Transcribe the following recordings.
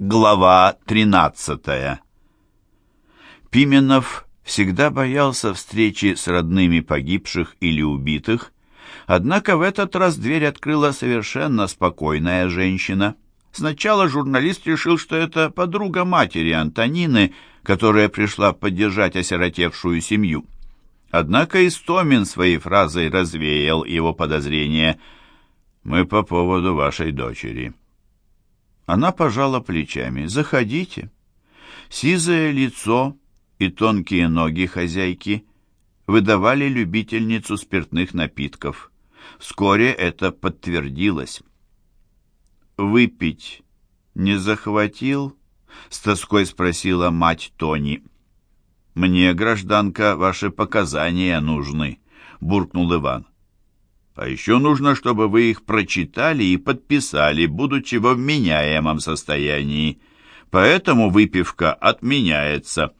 Глава 13 Пименов всегда боялся встречи с родными погибших или убитых, однако в этот раз дверь открыла совершенно спокойная женщина. Сначала журналист решил, что это подруга матери Антонины, которая пришла поддержать осиротевшую семью. Однако Истомин своей фразой развеял его подозрения. «Мы по поводу вашей дочери». Она пожала плечами. «Заходите». Сизое лицо и тонкие ноги хозяйки выдавали любительницу спиртных напитков. Вскоре это подтвердилось. «Выпить не захватил?» — с тоской спросила мать Тони. «Мне, гражданка, ваши показания нужны», — буркнул Иван. А еще нужно, чтобы вы их прочитали и подписали, будучи во вменяемом состоянии. Поэтому выпивка отменяется.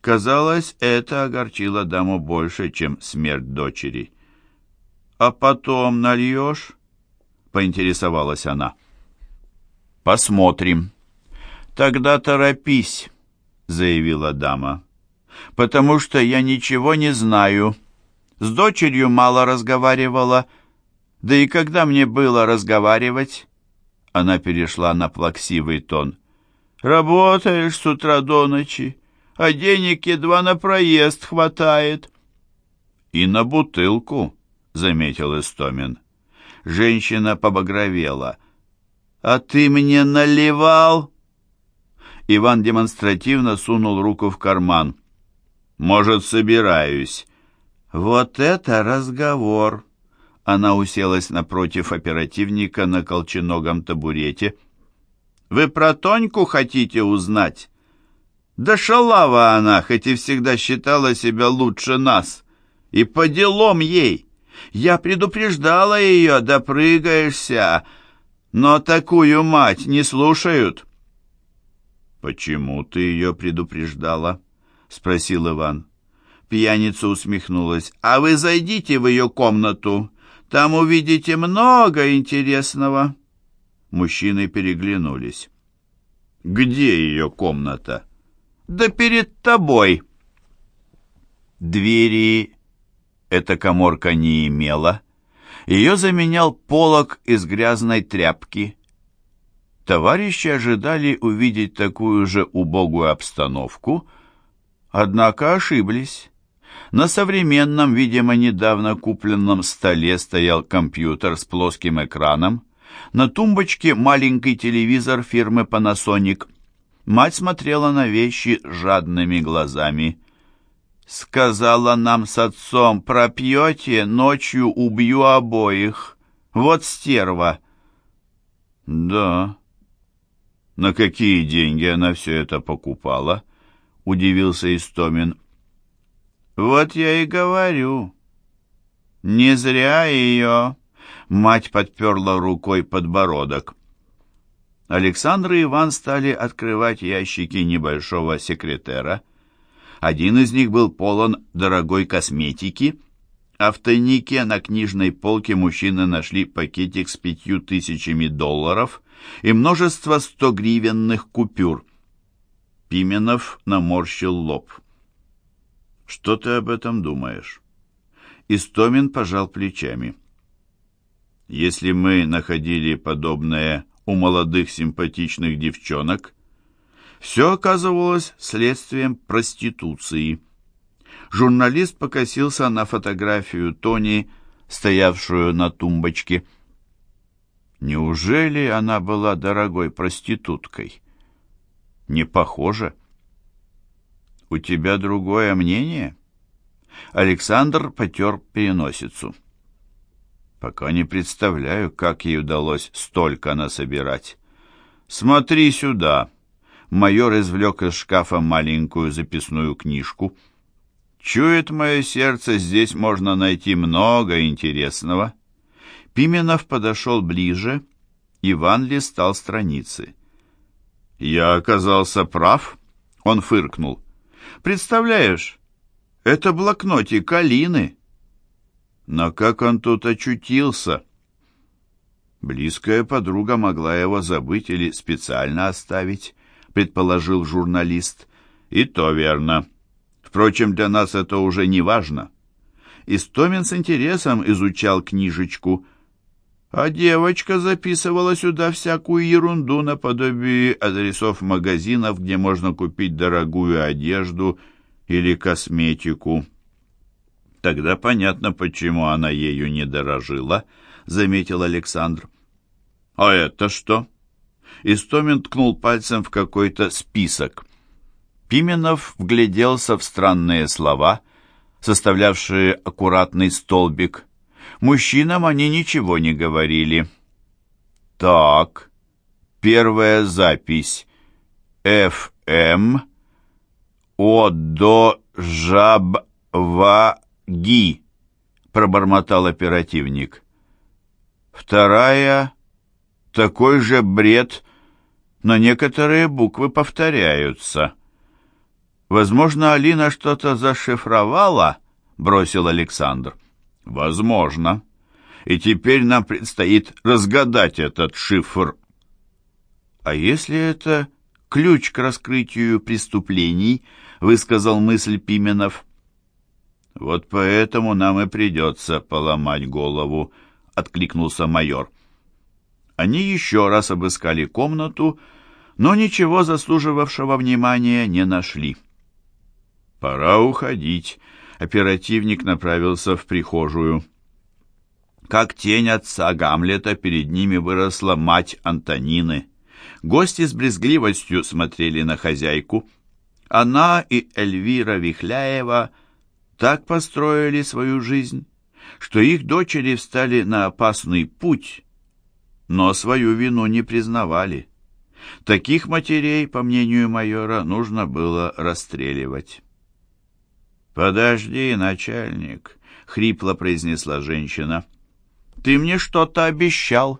Казалось, это огорчило даму больше, чем смерть дочери. «А потом нальешь?» — поинтересовалась она. «Посмотрим». «Тогда торопись», — заявила дама, — «потому что я ничего не знаю». С дочерью мало разговаривала. Да и когда мне было разговаривать? Она перешла на плаксивый тон. Работаешь с утра до ночи, а денег едва на проезд хватает. И на бутылку, заметил Истомин. Женщина побагровела. «А ты мне наливал?» Иван демонстративно сунул руку в карман. «Может, собираюсь. «Вот это разговор!» Она уселась напротив оперативника на колченогом табурете. «Вы про Тоньку хотите узнать?» «Да шалава она, хоть и всегда считала себя лучше нас. И по делам ей. Я предупреждала ее, допрыгаешься. Но такую мать не слушают». «Почему ты ее предупреждала?» — спросил Иван. Пьяница усмехнулась. «А вы зайдите в ее комнату. Там увидите много интересного». Мужчины переглянулись. «Где ее комната?» «Да перед тобой». Двери эта коморка не имела. Ее заменял полог из грязной тряпки. Товарищи ожидали увидеть такую же убогую обстановку, однако ошиблись. На современном, видимо, недавно купленном столе стоял компьютер с плоским экраном. На тумбочке маленький телевизор фирмы Panasonic. Мать смотрела на вещи жадными глазами. «Сказала нам с отцом, пропьете, ночью убью обоих. Вот стерва». «Да». «На какие деньги она все это покупала?» — удивился Истомин. Вот я и говорю. Не зря ее. Мать подперла рукой подбородок. Александр и Иван стали открывать ящики небольшого секретера. Один из них был полон дорогой косметики, а в тайнике на книжной полке мужчины нашли пакетик с пятью тысячами долларов и множество стогривенных купюр. Пименов наморщил лоб. Что ты об этом думаешь? Истомин пожал плечами. Если мы находили подобное у молодых симпатичных девчонок, все оказывалось следствием проституции. Журналист покосился на фотографию Тони, стоявшую на тумбочке. Неужели она была дорогой проституткой? Не похоже. «У тебя другое мнение?» Александр потер переносицу. «Пока не представляю, как ей удалось столько насобирать. Смотри сюда!» Майор извлек из шкафа маленькую записную книжку. «Чует мое сердце, здесь можно найти много интересного». Пименов подошел ближе. Иван листал страницы. «Я оказался прав?» Он фыркнул. Представляешь, это блокнотик Алины. Но как он тут очутился? Близкая подруга могла его забыть или специально оставить, предположил журналист. И то верно. Впрочем, для нас это уже не важно. Истомин с интересом изучал книжечку, а девочка записывала сюда всякую ерунду наподобие адресов магазинов, где можно купить дорогую одежду или косметику. Тогда понятно, почему она ею не дорожила, заметил Александр. А это что? Истомин ткнул пальцем в какой-то список. Пименов вгляделся в странные слова, составлявшие аккуратный столбик. Мужчинам они ничего не говорили. Так, первая запись. ФМ о до жаб ва ги, пробормотал оперативник. Вторая такой же бред, но некоторые буквы повторяются. Возможно, Алина что-то зашифровала, бросил Александр. Возможно. И теперь нам предстоит разгадать этот шифр. А если это ключ к раскрытию преступлений, высказал мысль Пименов. Вот поэтому нам и придется поломать голову, откликнулся майор. Они еще раз обыскали комнату, но ничего заслуживавшего внимания не нашли. «Пора уходить», — оперативник направился в прихожую. Как тень отца Гамлета перед ними выросла мать Антонины. Гости с брезгливостью смотрели на хозяйку. Она и Эльвира Вихляева так построили свою жизнь, что их дочери встали на опасный путь, но свою вину не признавали. Таких матерей, по мнению майора, нужно было расстреливать. «Подожди, начальник», — хрипло произнесла женщина. «Ты мне что-то обещал.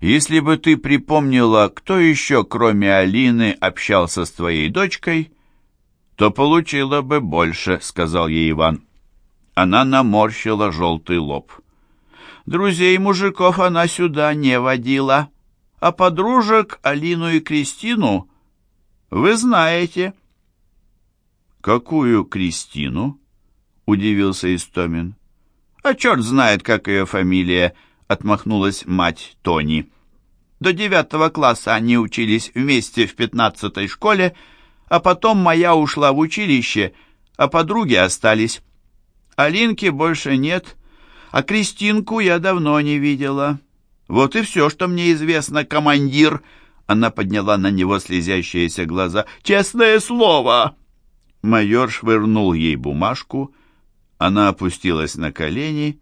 Если бы ты припомнила, кто еще, кроме Алины, общался с твоей дочкой, то получила бы больше», — сказал ей Иван. Она наморщила желтый лоб. Друзей мужиков она сюда не водила, а подружек Алину и Кристину вы знаете». «Какую Кристину?» — удивился Истомин. «А черт знает, как ее фамилия!» — отмахнулась мать Тони. «До девятого класса они учились вместе в пятнадцатой школе, а потом моя ушла в училище, а подруги остались. Алинки больше нет, а Кристинку я давно не видела. Вот и все, что мне известно, командир!» Она подняла на него слезящиеся глаза. «Честное слово!» Майор швырнул ей бумажку, она опустилась на колени,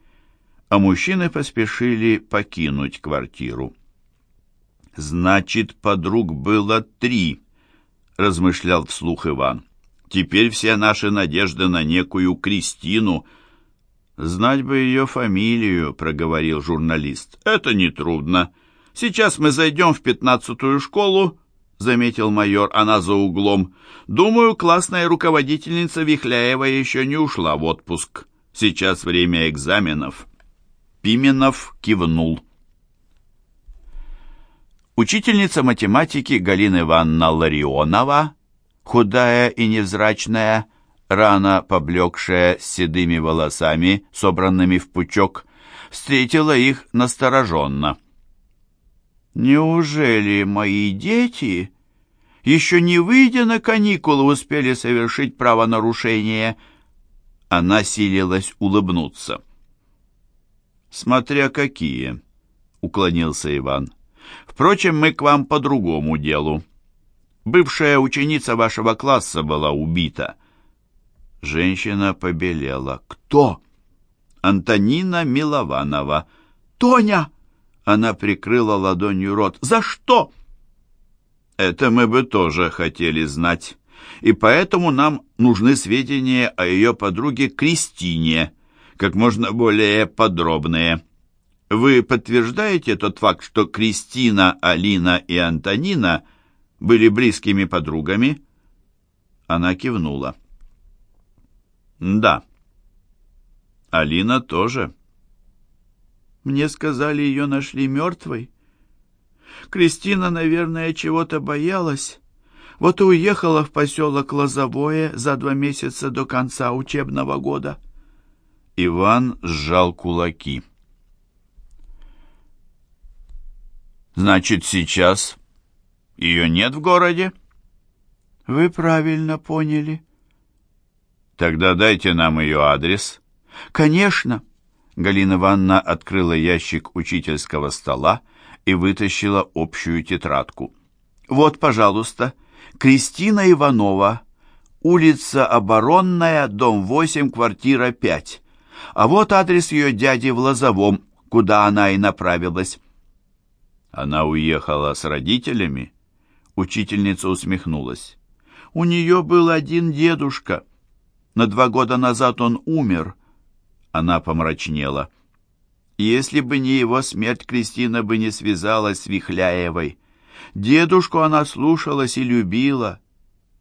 а мужчины поспешили покинуть квартиру. «Значит, подруг было три», — размышлял вслух Иван. «Теперь все наши надежды на некую Кристину». «Знать бы ее фамилию», — проговорил журналист. «Это нетрудно. Сейчас мы зайдем в пятнадцатую школу, — заметил майор, — она за углом. Думаю, классная руководительница Вихляева еще не ушла в отпуск. Сейчас время экзаменов. Пименов кивнул. Учительница математики Галина Ивановна Ларионова, худая и невзрачная, рано поблекшая с седыми волосами, собранными в пучок, встретила их настороженно. Неужели мои дети, еще не выйдя на каникулы, успели совершить правонарушение? Она силилась улыбнуться. «Смотря какие», — уклонился Иван. «Впрочем, мы к вам по другому делу. Бывшая ученица вашего класса была убита». Женщина побелела. «Кто?» «Антонина Милованова». «Тоня!» Она прикрыла ладонью рот. «За что?» «Это мы бы тоже хотели знать. И поэтому нам нужны сведения о ее подруге Кристине, как можно более подробные. Вы подтверждаете тот факт, что Кристина, Алина и Антонина были близкими подругами?» Она кивнула. «Да». «Алина тоже». Мне сказали, ее нашли мертвой. Кристина, наверное, чего-то боялась. Вот и уехала в поселок Лозовое за два месяца до конца учебного года. Иван сжал кулаки. «Значит, сейчас ее нет в городе?» «Вы правильно поняли». «Тогда дайте нам ее адрес». «Конечно». Галина Ивановна открыла ящик учительского стола и вытащила общую тетрадку. «Вот, пожалуйста, Кристина Иванова, улица Оборонная, дом 8, квартира 5. А вот адрес ее дяди в Лозовом, куда она и направилась». «Она уехала с родителями?» Учительница усмехнулась. «У нее был один дедушка. На два года назад он умер». Она помрачнела. Если бы не его смерть, Кристина бы не связалась с Вихляевой. Дедушку она слушалась и любила.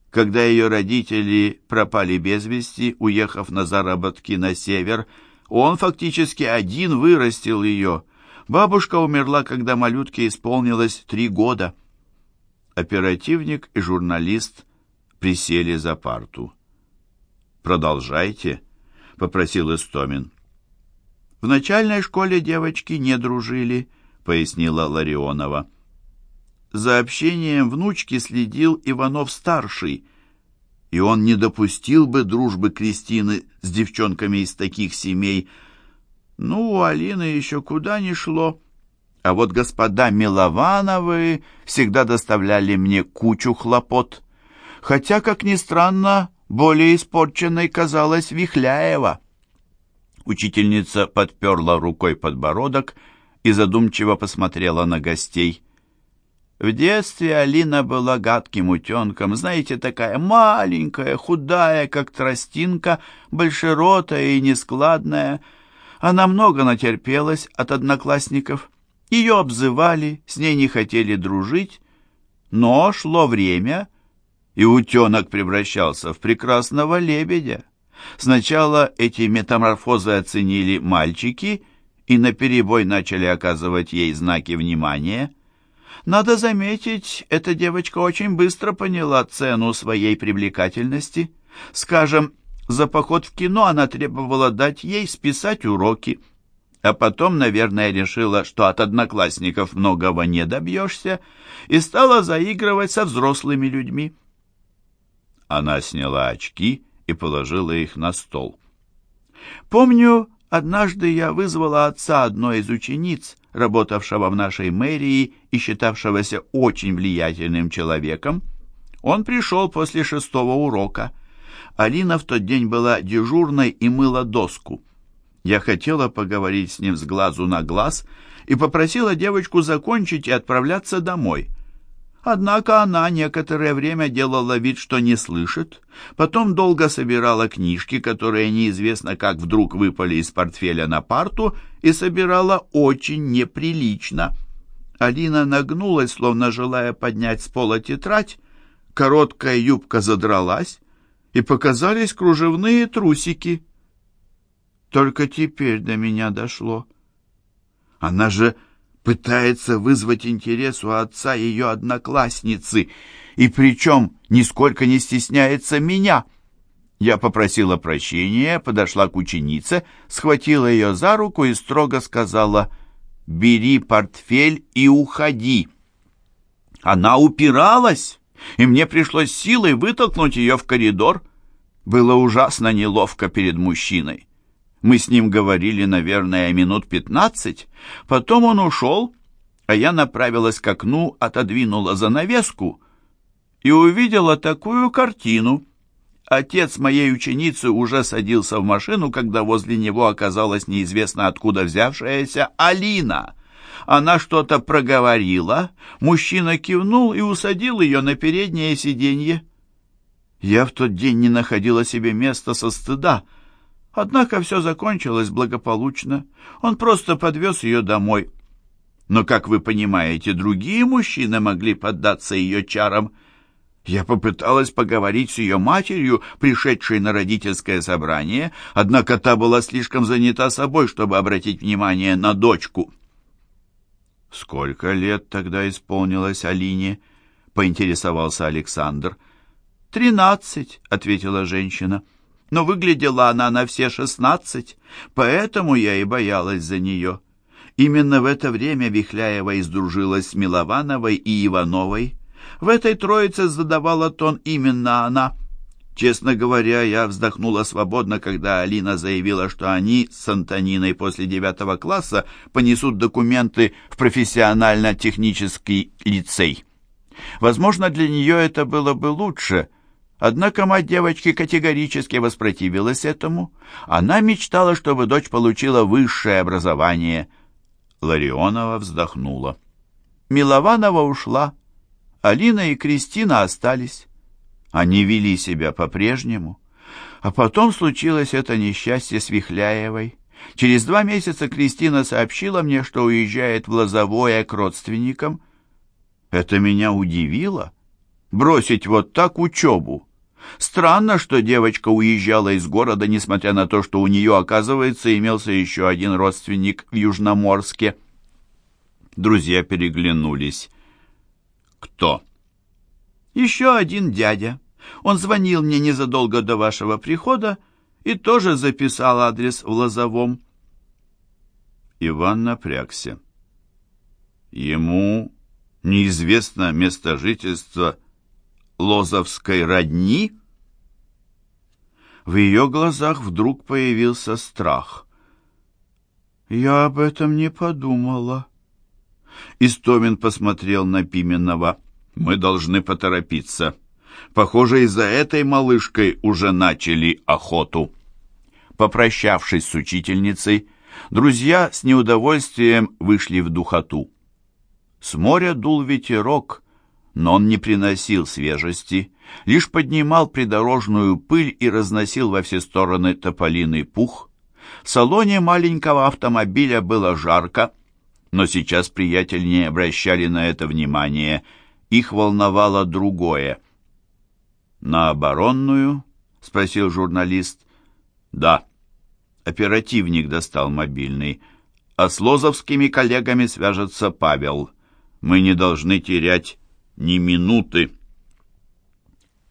Когда ее родители пропали без вести, уехав на заработки на север, он фактически один вырастил ее. Бабушка умерла, когда малютке исполнилось три года. Оперативник и журналист присели за парту. «Продолжайте», — попросил Истомин. «В начальной школе девочки не дружили», — пояснила Ларионова. За общением внучки следил Иванов-старший, и он не допустил бы дружбы Кристины с девчонками из таких семей. Ну, у Алины еще куда ни шло. А вот господа Миловановы всегда доставляли мне кучу хлопот. Хотя, как ни странно, более испорченной казалась Вихляева. Учительница подперла рукой подбородок и задумчиво посмотрела на гостей. В детстве Алина была гадким утенком, знаете, такая маленькая, худая, как тростинка, большеротая и нескладная. Она много натерпелась от одноклассников. Ее обзывали, с ней не хотели дружить, но шло время, и утенок превращался в прекрасного лебедя. Сначала эти метаморфозы оценили мальчики и наперебой начали оказывать ей знаки внимания. Надо заметить, эта девочка очень быстро поняла цену своей привлекательности. Скажем, за поход в кино она требовала дать ей списать уроки, а потом, наверное, решила, что от одноклассников многого не добьешься, и стала заигрывать со взрослыми людьми. Она сняла очки и положила их на стол. «Помню, однажды я вызвала отца одной из учениц, работавшего в нашей мэрии и считавшегося очень влиятельным человеком. Он пришел после шестого урока. Алина в тот день была дежурной и мыла доску. Я хотела поговорить с ним с глазу на глаз и попросила девочку закончить и отправляться домой — Однако она некоторое время делала вид, что не слышит, потом долго собирала книжки, которые неизвестно как вдруг выпали из портфеля на парту, и собирала очень неприлично. Алина нагнулась, словно желая поднять с пола тетрадь, короткая юбка задралась, и показались кружевные трусики. Только теперь до меня дошло. Она же пытается вызвать интерес у отца ее одноклассницы, и причем нисколько не стесняется меня. Я попросила прощения, подошла к ученице, схватила ее за руку и строго сказала «Бери портфель и уходи». Она упиралась, и мне пришлось силой вытолкнуть ее в коридор. Было ужасно неловко перед мужчиной. Мы с ним говорили, наверное, минут пятнадцать. Потом он ушел, а я направилась к окну, отодвинула занавеску и увидела такую картину. Отец моей ученицы уже садился в машину, когда возле него оказалась неизвестно откуда взявшаяся Алина. Она что-то проговорила, мужчина кивнул и усадил ее на переднее сиденье. Я в тот день не находила себе места со стыда, Однако все закончилось благополучно. Он просто подвез ее домой. Но, как вы понимаете, другие мужчины могли поддаться ее чарам. Я попыталась поговорить с ее матерью, пришедшей на родительское собрание, однако та была слишком занята собой, чтобы обратить внимание на дочку. «Сколько лет тогда исполнилось Алине?» — поинтересовался Александр. «Тринадцать», — ответила женщина. «Но выглядела она на все шестнадцать, поэтому я и боялась за нее». Именно в это время Вихляева издружилась с Миловановой и Ивановой. В этой троице задавала тон именно она. Честно говоря, я вздохнула свободно, когда Алина заявила, что они с Антониной после девятого класса понесут документы в профессионально-технический лицей. Возможно, для нее это было бы лучше, однако мать девочки категорически воспротивилась этому. Она мечтала, чтобы дочь получила высшее образование – Ларионова вздохнула. Милованова ушла. Алина и Кристина остались. Они вели себя по-прежнему. А потом случилось это несчастье с Вихляевой. Через два месяца Кристина сообщила мне, что уезжает в Лозовое к родственникам. Это меня удивило. Бросить вот так учебу. Странно, что девочка уезжала из города, несмотря на то, что у нее, оказывается, имелся еще один родственник в Южноморске. Друзья переглянулись. «Кто?» «Еще один дядя. Он звонил мне незадолго до вашего прихода и тоже записал адрес в Лозовом». Иван напрягся. Ему неизвестно место жительства лозовской родни? В ее глазах вдруг появился страх. «Я об этом не подумала». Истомин посмотрел на Пименова. «Мы должны поторопиться. Похоже, из-за этой малышкой уже начали охоту». Попрощавшись с учительницей, друзья с неудовольствием вышли в духоту. С моря дул ветерок, но он не приносил свежести, лишь поднимал придорожную пыль и разносил во все стороны тополиный пух. В салоне маленького автомобиля было жарко, но сейчас приятели не обращали на это внимания, их волновало другое. «На оборонную?» — спросил журналист. «Да». Оперативник достал мобильный. «А с лозовскими коллегами свяжется Павел. Мы не должны терять ни минуты.